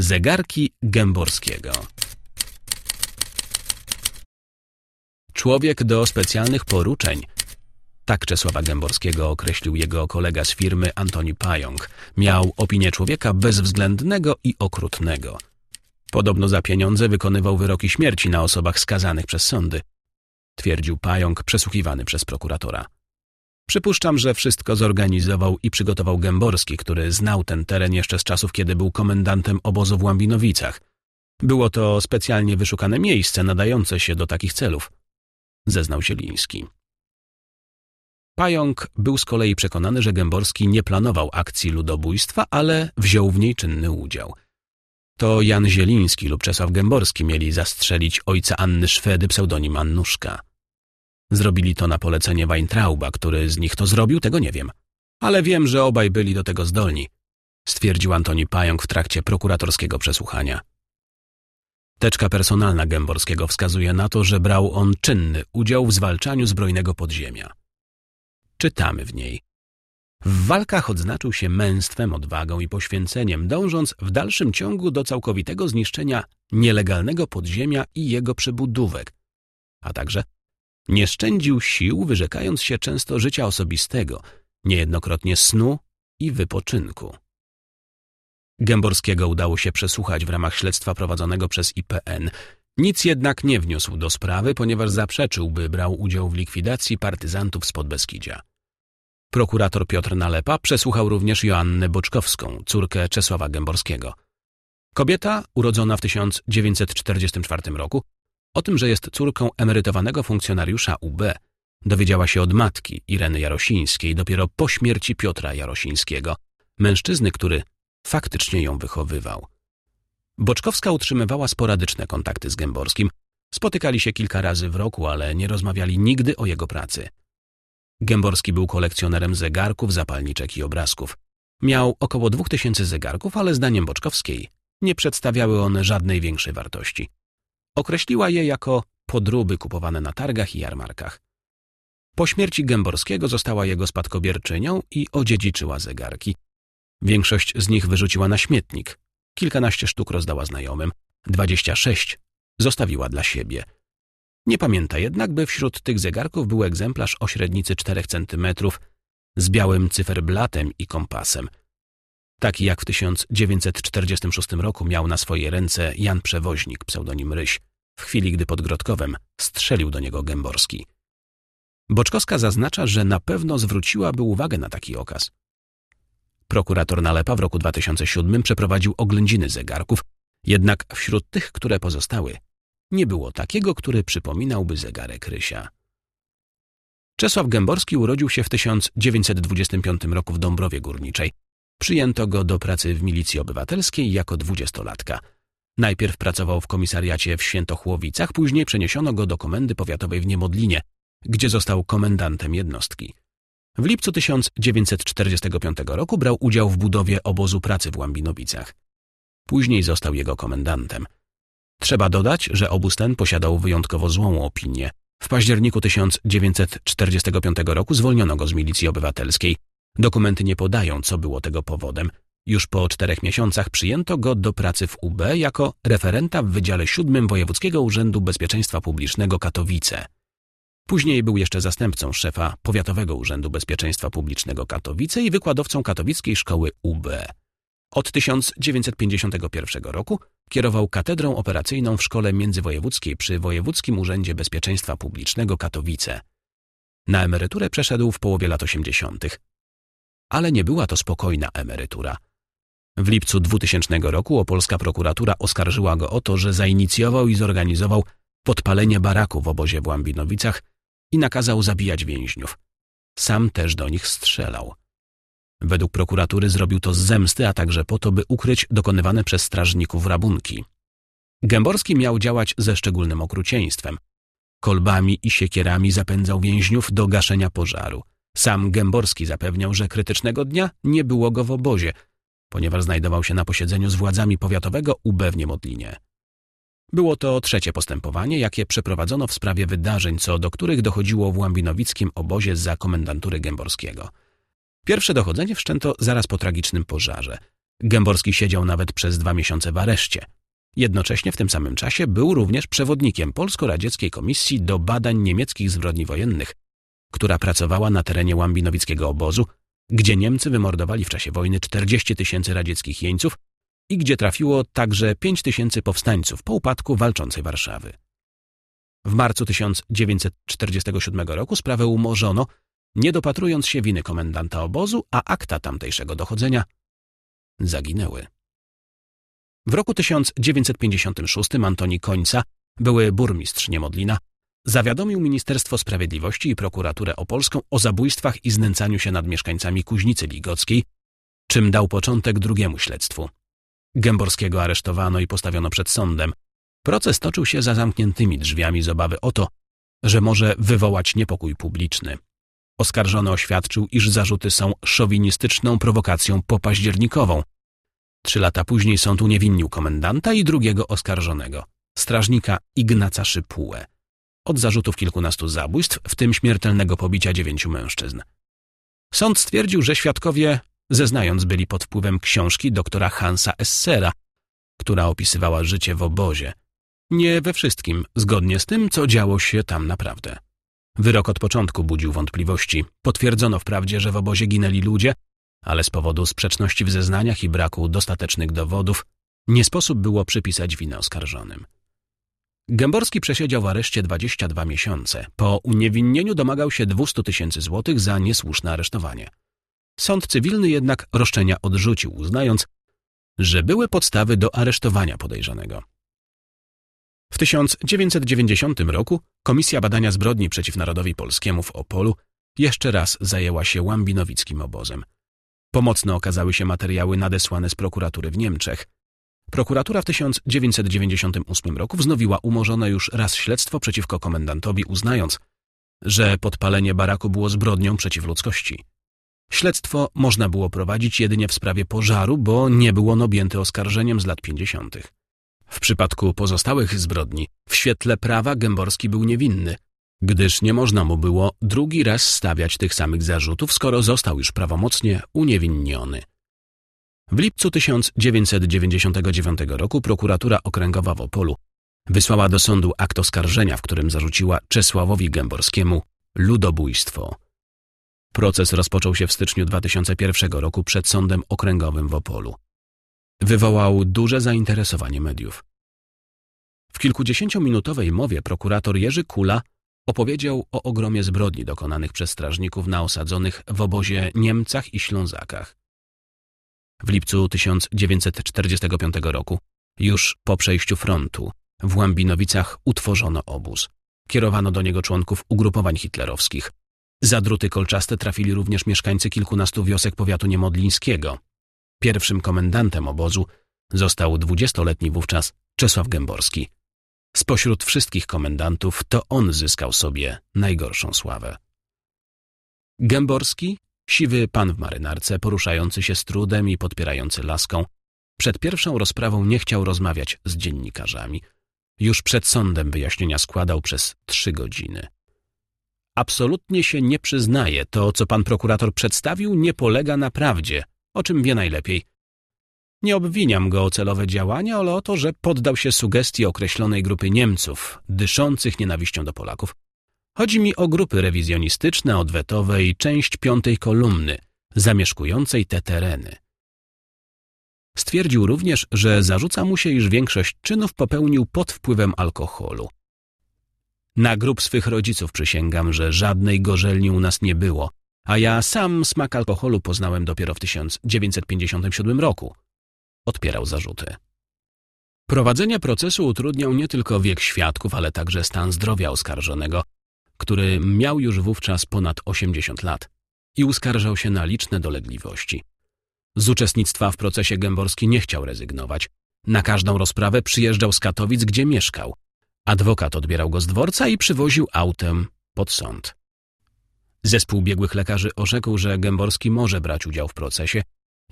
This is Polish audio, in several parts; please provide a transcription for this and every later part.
Zegarki Gęborskiego Człowiek do specjalnych poruczeń. Tak Czesława Gęborskiego określił jego kolega z firmy Antoni Pająk. Miał opinię człowieka bezwzględnego i okrutnego. Podobno za pieniądze wykonywał wyroki śmierci na osobach skazanych przez sądy. Twierdził Pająk, przesłuchiwany przez prokuratora. Przypuszczam, że wszystko zorganizował i przygotował Gęborski, który znał ten teren jeszcze z czasów, kiedy był komendantem obozu w Łambinowicach. Było to specjalnie wyszukane miejsce nadające się do takich celów, zeznał Zieliński. Pająk był z kolei przekonany, że Gęborski nie planował akcji ludobójstwa, ale wziął w niej czynny udział. To Jan Zieliński lub Czesław Gęborski mieli zastrzelić ojca Anny Szwedy, pseudonim Annuszka. Zrobili to na polecenie Weintrauba, który z nich to zrobił, tego nie wiem. Ale wiem, że obaj byli do tego zdolni, stwierdził Antoni Pająk w trakcie prokuratorskiego przesłuchania. Teczka personalna Gęborskiego wskazuje na to, że brał on czynny udział w zwalczaniu zbrojnego podziemia. Czytamy w niej. W walkach odznaczył się męstwem, odwagą i poświęceniem, dążąc w dalszym ciągu do całkowitego zniszczenia nielegalnego podziemia i jego przybudówek, a także nie szczędził sił, wyrzekając się często życia osobistego, niejednokrotnie snu i wypoczynku. Gęborskiego udało się przesłuchać w ramach śledztwa prowadzonego przez IPN. Nic jednak nie wniósł do sprawy, ponieważ zaprzeczył, by brał udział w likwidacji partyzantów z Podbeskidzia. Prokurator Piotr Nalepa przesłuchał również Joannę Boczkowską, córkę Czesława Gęborskiego. Kobieta, urodzona w 1944 roku, o tym, że jest córką emerytowanego funkcjonariusza UB, dowiedziała się od matki Ireny Jarosińskiej dopiero po śmierci Piotra Jarosińskiego, mężczyzny, który faktycznie ją wychowywał. Boczkowska utrzymywała sporadyczne kontakty z Gęborskim, spotykali się kilka razy w roku, ale nie rozmawiali nigdy o jego pracy. Gęborski był kolekcjonerem zegarków, zapalniczek i obrazków. Miał około dwóch tysięcy zegarków, ale zdaniem Boczkowskiej nie przedstawiały one żadnej większej wartości. Określiła je jako podróby kupowane na targach i jarmarkach. Po śmierci Gęborskiego została jego spadkobierczynią i odziedziczyła zegarki. Większość z nich wyrzuciła na śmietnik. Kilkanaście sztuk rozdała znajomym, dwadzieścia sześć zostawiła dla siebie. Nie pamięta jednak, by wśród tych zegarków był egzemplarz o średnicy czterech centymetrów z białym cyferblatem i kompasem. Taki jak w 1946 roku miał na swojej ręce Jan Przewoźnik, pseudonim Ryś, w chwili gdy pod Grodkowem strzelił do niego Gęborski. Boczkowska zaznacza, że na pewno zwróciłaby uwagę na taki okaz. Prokurator Nalepa w roku 2007 przeprowadził oględziny zegarków, jednak wśród tych, które pozostały, nie było takiego, który przypominałby zegarek Rysia. Czesław Gęborski urodził się w 1925 roku w Dąbrowie Górniczej. Przyjęto go do pracy w milicji obywatelskiej jako dwudziestolatka. Najpierw pracował w komisariacie w Świętochłowicach, później przeniesiono go do komendy powiatowej w Niemodlinie, gdzie został komendantem jednostki. W lipcu 1945 roku brał udział w budowie obozu pracy w Łambinowicach. Później został jego komendantem. Trzeba dodać, że obóz ten posiadał wyjątkowo złą opinię. W październiku 1945 roku zwolniono go z milicji obywatelskiej. Dokumenty nie podają, co było tego powodem. Już po czterech miesiącach przyjęto go do pracy w UB jako referenta w Wydziale VII Wojewódzkiego Urzędu Bezpieczeństwa Publicznego Katowice. Później był jeszcze zastępcą szefa Powiatowego Urzędu Bezpieczeństwa Publicznego Katowice i wykładowcą katowickiej szkoły UB. Od 1951 roku kierował katedrą operacyjną w Szkole Międzywojewódzkiej przy Wojewódzkim Urzędzie Bezpieczeństwa Publicznego Katowice. Na emeryturę przeszedł w połowie lat 80. Ale nie była to spokojna emerytura. W lipcu 2000 roku opolska prokuratura oskarżyła go o to, że zainicjował i zorganizował podpalenie baraku w obozie w Łambinowicach i nakazał zabijać więźniów. Sam też do nich strzelał. Według prokuratury zrobił to z zemsty, a także po to, by ukryć dokonywane przez strażników rabunki. Gęborski miał działać ze szczególnym okrucieństwem. Kolbami i siekierami zapędzał więźniów do gaszenia pożaru. Sam Gęborski zapewniał, że krytycznego dnia nie było go w obozie, ponieważ znajdował się na posiedzeniu z władzami powiatowego UB w Niemodlinie. Było to trzecie postępowanie, jakie przeprowadzono w sprawie wydarzeń, co do których dochodziło w Łambinowickim obozie za komendantury Gęborskiego. Pierwsze dochodzenie wszczęto zaraz po tragicznym pożarze. Gęborski siedział nawet przez dwa miesiące w areszcie. Jednocześnie w tym samym czasie był również przewodnikiem Polsko-Radzieckiej Komisji do Badań Niemieckich Zbrodni Wojennych, która pracowała na terenie Łambinowickiego obozu, gdzie Niemcy wymordowali w czasie wojny 40 tysięcy radzieckich jeńców i gdzie trafiło także 5 tysięcy powstańców po upadku walczącej Warszawy. W marcu 1947 roku sprawę umorzono, nie dopatrując się winy komendanta obozu, a akta tamtejszego dochodzenia zaginęły. W roku 1956 Antoni Końca, były burmistrz Niemodlina, zawiadomił Ministerstwo Sprawiedliwości i prokuraturę opolską o zabójstwach i znęcaniu się nad mieszkańcami Kuźnicy Ligockiej, czym dał początek drugiemu śledztwu. Gęborskiego aresztowano i postawiono przed sądem. Proces toczył się za zamkniętymi drzwiami z obawy o to, że może wywołać niepokój publiczny. Oskarżony oświadczył, iż zarzuty są szowinistyczną prowokacją popaździernikową. Trzy lata później sąd uniewinnił komendanta i drugiego oskarżonego, strażnika Ignaca Szypułę, od zarzutów kilkunastu zabójstw, w tym śmiertelnego pobicia dziewięciu mężczyzn. Sąd stwierdził, że świadkowie, zeznając, byli pod wpływem książki doktora Hansa Essera, która opisywała życie w obozie. Nie we wszystkim, zgodnie z tym, co działo się tam naprawdę. Wyrok od początku budził wątpliwości. Potwierdzono wprawdzie, że w obozie ginęli ludzie, ale z powodu sprzeczności w zeznaniach i braku dostatecznych dowodów nie sposób było przypisać winę oskarżonym. Gęborski przesiedział w areszcie 22 miesiące. Po uniewinnieniu domagał się 200 tysięcy złotych za niesłuszne aresztowanie. Sąd cywilny jednak roszczenia odrzucił, uznając, że były podstawy do aresztowania podejrzanego. W 1990 roku Komisja Badania Zbrodni przeciw Narodowi Polskiemu w Opolu jeszcze raz zajęła się łambinowickim obozem. Pomocne okazały się materiały nadesłane z prokuratury w Niemczech. Prokuratura w 1998 roku wznowiła umorzone już raz śledztwo przeciwko komendantowi, uznając, że podpalenie baraku było zbrodnią przeciw ludzkości. Śledztwo można było prowadzić jedynie w sprawie pożaru, bo nie był on objęty oskarżeniem z lat 50. W przypadku pozostałych zbrodni, w świetle prawa Gęborski był niewinny, gdyż nie można mu było drugi raz stawiać tych samych zarzutów, skoro został już prawomocnie uniewinniony. W lipcu 1999 roku prokuratura okręgowa w Opolu wysłała do sądu akt oskarżenia, w którym zarzuciła Czesławowi Gęborskiemu ludobójstwo. Proces rozpoczął się w styczniu 2001 roku przed sądem okręgowym w Opolu. Wywołał duże zainteresowanie mediów. W kilkudziesięciominutowej mowie prokurator Jerzy Kula opowiedział o ogromie zbrodni dokonanych przez strażników na osadzonych w obozie Niemcach i Ślązakach. W lipcu 1945 roku, już po przejściu frontu, w Łambinowicach utworzono obóz. Kierowano do niego członków ugrupowań hitlerowskich. Za druty kolczaste trafili również mieszkańcy kilkunastu wiosek powiatu niemodlińskiego. Pierwszym komendantem obozu został dwudziestoletni wówczas Czesław Gęborski. Spośród wszystkich komendantów to on zyskał sobie najgorszą sławę. Gęborski, siwy pan w marynarce, poruszający się z trudem i podpierający laską, przed pierwszą rozprawą nie chciał rozmawiać z dziennikarzami. Już przed sądem wyjaśnienia składał przez trzy godziny. Absolutnie się nie przyznaje, to co pan prokurator przedstawił nie polega na prawdzie, o czym wie najlepiej. Nie obwiniam go o celowe działania, ale o to, że poddał się sugestii określonej grupy Niemców, dyszących nienawiścią do Polaków. Chodzi mi o grupy rewizjonistyczne, odwetowe i część piątej kolumny, zamieszkującej te tereny. Stwierdził również, że zarzuca mu się, iż większość czynów popełnił pod wpływem alkoholu. Na grób swych rodziców przysięgam, że żadnej gorzelni u nas nie było, a ja sam smak alkoholu poznałem dopiero w 1957 roku. Odpierał zarzuty. Prowadzenie procesu utrudniał nie tylko wiek świadków, ale także stan zdrowia oskarżonego, który miał już wówczas ponad 80 lat i uskarżał się na liczne dolegliwości. Z uczestnictwa w procesie Gęborski nie chciał rezygnować. Na każdą rozprawę przyjeżdżał z Katowic, gdzie mieszkał. Adwokat odbierał go z dworca i przywoził autem pod sąd. Zespół biegłych lekarzy orzekł, że Gęborski może brać udział w procesie,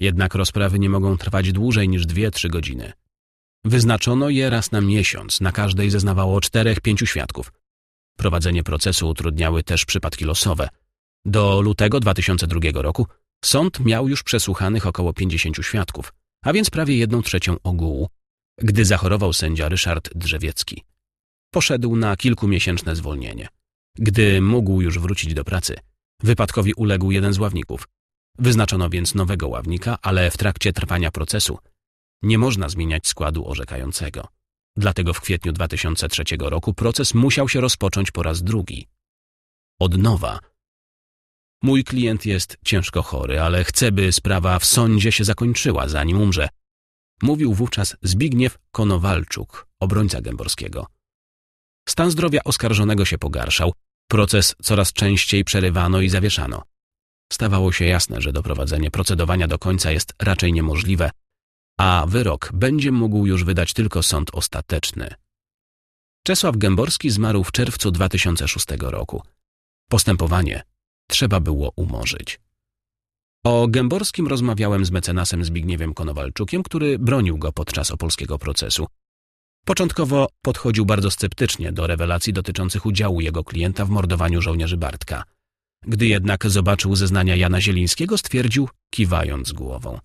jednak rozprawy nie mogą trwać dłużej niż dwie-trzy godziny. Wyznaczono je raz na miesiąc, na każdej zeznawało czterech, pięciu świadków. Prowadzenie procesu utrudniały też przypadki losowe. Do lutego 2002 roku sąd miał już przesłuchanych około 50 świadków. a więc prawie jedną trzecią ogółu, gdy zachorował sędzia Ryszard Drzewiecki. Poszedł na kilkumiesięczne zwolnienie. Gdy mógł już wrócić do pracy, wypadkowi uległ jeden z ławników. Wyznaczono więc nowego ławnika, ale w trakcie trwania procesu nie można zmieniać składu orzekającego. Dlatego w kwietniu 2003 roku proces musiał się rozpocząć po raz drugi. Od nowa. Mój klient jest ciężko chory, ale chce, by sprawa w sądzie się zakończyła, zanim umrze. Mówił wówczas Zbigniew Konowalczuk, obrońca Gęborskiego. Stan zdrowia oskarżonego się pogarszał, proces coraz częściej przerywano i zawieszano. Stawało się jasne, że doprowadzenie procedowania do końca jest raczej niemożliwe, a wyrok będzie mógł już wydać tylko sąd ostateczny. Czesław Gęborski zmarł w czerwcu 2006 roku. Postępowanie trzeba było umorzyć. O Gęborskim rozmawiałem z mecenasem Zbigniewem Konowalczukiem, który bronił go podczas opolskiego procesu. Początkowo podchodził bardzo sceptycznie do rewelacji dotyczących udziału jego klienta w mordowaniu żołnierzy Bartka. Gdy jednak zobaczył zeznania Jana Zielińskiego, stwierdził, kiwając głową.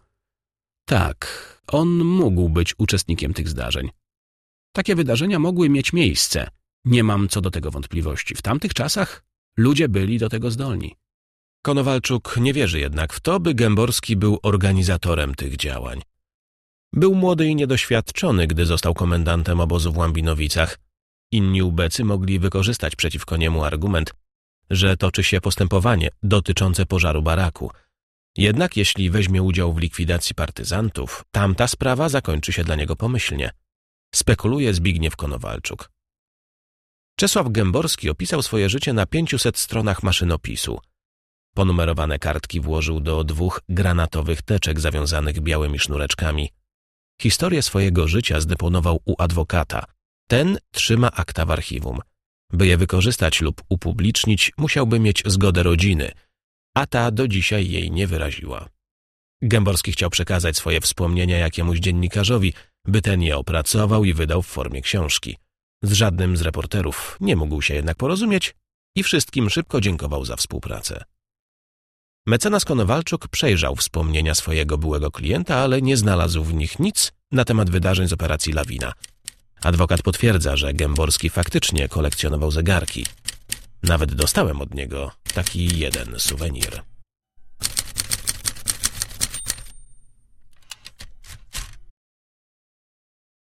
Tak, on mógł być uczestnikiem tych zdarzeń. Takie wydarzenia mogły mieć miejsce. Nie mam co do tego wątpliwości. W tamtych czasach ludzie byli do tego zdolni. Konowalczuk nie wierzy jednak w to, by Gęborski był organizatorem tych działań. Był młody i niedoświadczony, gdy został komendantem obozu w Łambinowicach. Inni ubecy mogli wykorzystać przeciwko niemu argument, że toczy się postępowanie dotyczące pożaru baraku. Jednak jeśli weźmie udział w likwidacji partyzantów, tamta sprawa zakończy się dla niego pomyślnie. Spekuluje Zbigniew Konowalczuk. Czesław Gęborski opisał swoje życie na 500 stronach maszynopisu. Ponumerowane kartki włożył do dwóch granatowych teczek zawiązanych białymi sznureczkami. Historię swojego życia zdeponował u adwokata. Ten trzyma akta w archiwum. By je wykorzystać lub upublicznić, musiałby mieć zgodę rodziny, a ta do dzisiaj jej nie wyraziła. Gęborski chciał przekazać swoje wspomnienia jakiemuś dziennikarzowi, by ten je opracował i wydał w formie książki. Z żadnym z reporterów nie mógł się jednak porozumieć i wszystkim szybko dziękował za współpracę. Mecenas Konowalczuk przejrzał wspomnienia swojego byłego klienta, ale nie znalazł w nich nic na temat wydarzeń z operacji Lawina. Adwokat potwierdza, że Gęborski faktycznie kolekcjonował zegarki. Nawet dostałem od niego taki jeden suwenir.